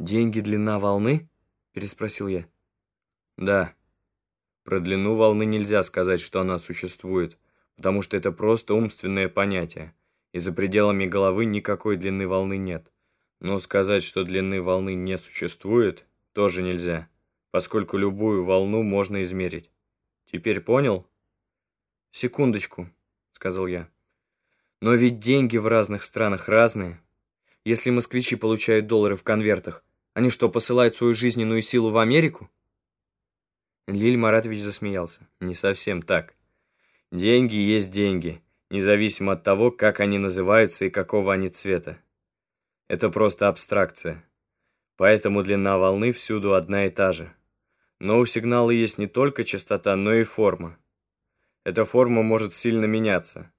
«Деньги длина волны?» – переспросил я. «Да. Про длину волны нельзя сказать, что она существует, потому что это просто умственное понятие, и за пределами головы никакой длины волны нет. Но сказать, что длины волны не существует, тоже нельзя, поскольку любую волну можно измерить. Теперь понял?» «Секундочку», – сказал я. «Но ведь деньги в разных странах разные. Если москвичи получают доллары в конвертах, они что, посылают свою жизненную силу в Америку?» Лиль Маратович засмеялся. «Не совсем так. Деньги есть деньги, независимо от того, как они называются и какого они цвета. Это просто абстракция. Поэтому длина волны всюду одна и та же. Но у сигнала есть не только частота, но и форма. Эта форма может сильно меняться.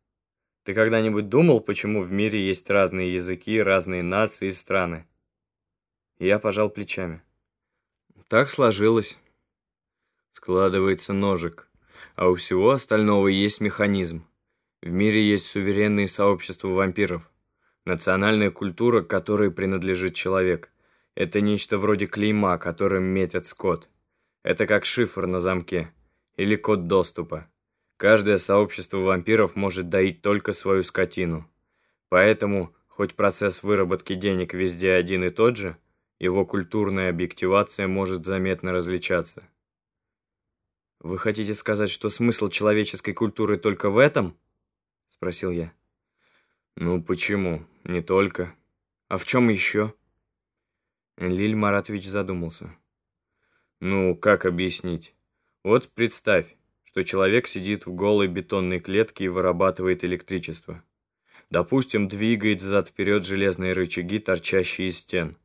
Ты когда-нибудь думал, почему в мире есть разные языки, разные нации и страны? Я пожал плечами. Так сложилось. Складывается ножик. А у всего остального есть механизм. В мире есть суверенные сообщества вампиров. Национальная культура, которой принадлежит человек. Это нечто вроде клейма, которым метят скот. Это как шифр на замке. Или код доступа. Каждое сообщество вампиров может доить только свою скотину. Поэтому, хоть процесс выработки денег везде один и тот же, его культурная объективация может заметно различаться. «Вы хотите сказать, что смысл человеческой культуры только в этом?» – спросил я. «Ну почему? Не только. А в чем еще?» Энлиль Маратович задумался. «Ну, как объяснить? Вот представь, что человек сидит в голой бетонной клетке и вырабатывает электричество. Допустим, двигает взад-вперед железные рычаги, торчащие из стен.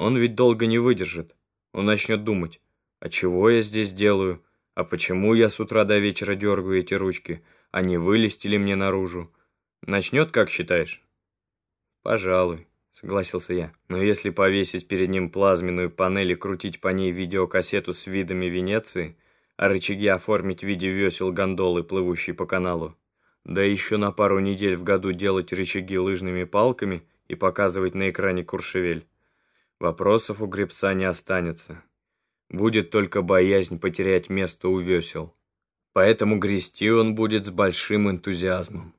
Он ведь долго не выдержит. Он начнет думать, а чего я здесь делаю, а почему я с утра до вечера дергаю эти ручки, а не вылезти ли мне наружу? Начнет, как считаешь? Пожалуй, согласился я. Но если повесить перед ним плазменную панель и крутить по ней видеокассету с видами Венеции – а рычаги оформить в виде весел гондолы, плывущей по каналу. Да еще на пару недель в году делать рычаги лыжными палками и показывать на экране Куршевель. Вопросов у гребца не останется. Будет только боязнь потерять место у весел. Поэтому грести он будет с большим энтузиазмом.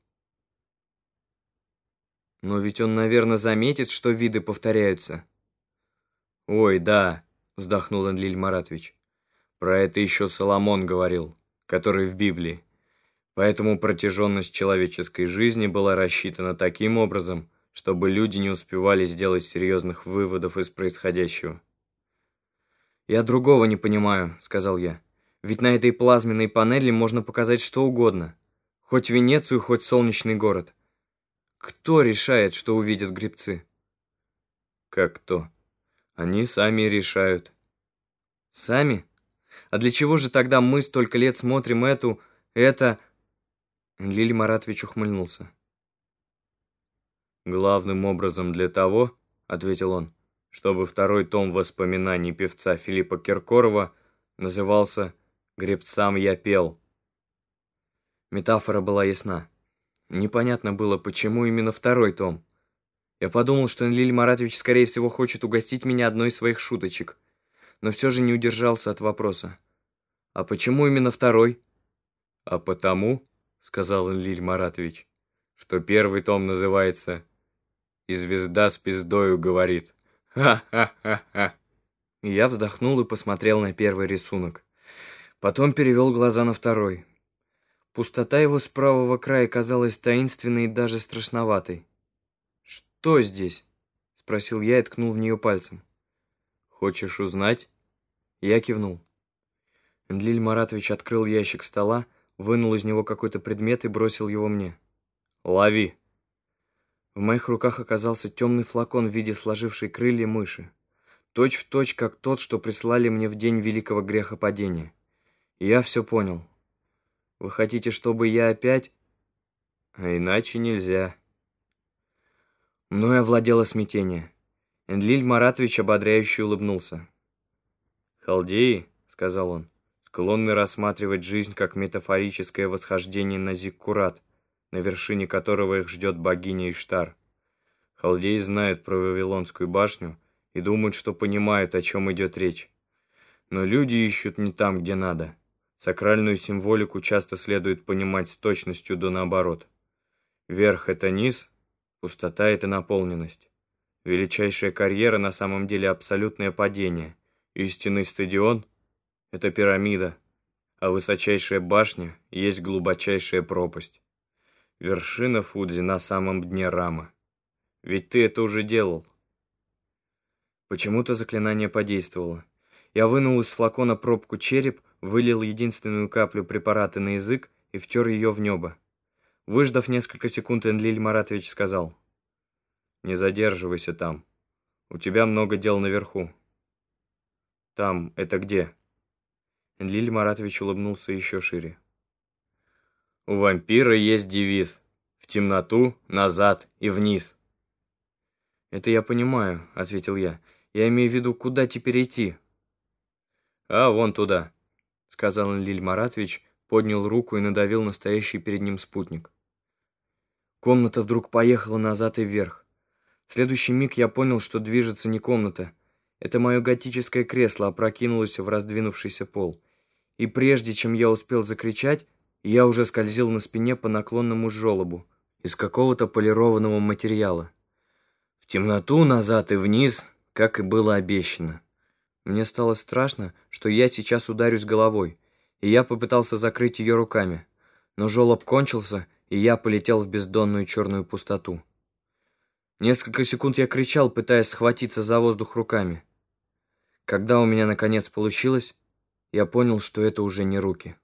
Но ведь он, наверное, заметит, что виды повторяются. «Ой, да», — вздохнул Энлиль Маратович. Про это еще Соломон говорил, который в Библии. Поэтому протяженность человеческой жизни была рассчитана таким образом, чтобы люди не успевали сделать серьезных выводов из происходящего. «Я другого не понимаю», — сказал я. «Ведь на этой плазменной панели можно показать что угодно. Хоть Венецию, хоть солнечный город. Кто решает, что увидят грибцы?» «Как кто? Они сами решают». «Сами?» А для чего же тогда мы столько лет смотрим эту, это...» Лили Маратович ухмыльнулся. «Главным образом для того, — ответил он, — чтобы второй том воспоминаний певца Филиппа Киркорова назывался «Гребцам я пел». Метафора была ясна. Непонятно было, почему именно второй том. Я подумал, что Лили Маратович, скорее всего, хочет угостить меня одной из своих шуточек — но все же не удержался от вопроса. «А почему именно второй?» «А потому», — сказал Лиль Маратович, «что первый том называется «И звезда с пиздою говорит». Ха-ха-ха-ха!» Я вздохнул и посмотрел на первый рисунок. Потом перевел глаза на второй. Пустота его с правого края казалась таинственной и даже страшноватой. «Что здесь?» — спросил я и ткнул в нее пальцем. «Хочешь узнать?» Я кивнул. Энлиль Маратович открыл ящик стола, вынул из него какой-то предмет и бросил его мне. «Лови!» В моих руках оказался темный флакон в виде сложившей крылья мыши. Точь в точь, как тот, что прислали мне в день великого грехопадения. И я все понял. Вы хотите, чтобы я опять... А иначе нельзя. Мною овладело смятение. Энлиль Маратович ободряюще улыбнулся. «Халдеи», — сказал он, — «склонны рассматривать жизнь как метафорическое восхождение на Зиккурат, на вершине которого их ждет богиня Иштар. Халдеи знают про Вавилонскую башню и думают, что понимают, о чем идет речь. Но люди ищут не там, где надо. Сакральную символику часто следует понимать с точностью до наоборот. Верх — это низ, пустота — это наполненность. Величайшая карьера на самом деле абсолютное падение. Истинный стадион — это пирамида, а высочайшая башня есть глубочайшая пропасть. Вершина Фудзи на самом дне рамы. Ведь ты это уже делал. Почему-то заклинание подействовало. Я вынул из флакона пробку череп, вылил единственную каплю препарата на язык и втер ее в небо. Выждав несколько секунд, Энлиль Маратович сказал, «Не задерживайся там. У тебя много дел наверху». «Там, это где?» Энлиль Маратович улыбнулся еще шире. У вампира есть девиз «В темноту, назад и вниз». «Это я понимаю», — ответил я. «Я имею в виду, куда теперь идти?» «А, вон туда», — сказал Лиль Маратович, поднял руку и надавил на стоящий перед ним спутник. Комната вдруг поехала назад и вверх. В следующий миг я понял, что движется не комната. Это мое готическое кресло опрокинулось в раздвинувшийся пол. И прежде чем я успел закричать, я уже скользил на спине по наклонному желобу из какого-то полированного материала. В темноту, назад и вниз, как и было обещано. Мне стало страшно, что я сейчас ударюсь головой, и я попытался закрыть ее руками. Но желоб кончился, и я полетел в бездонную черную пустоту. Несколько секунд я кричал, пытаясь схватиться за воздух руками. Когда у меня наконец получилось, я понял, что это уже не руки.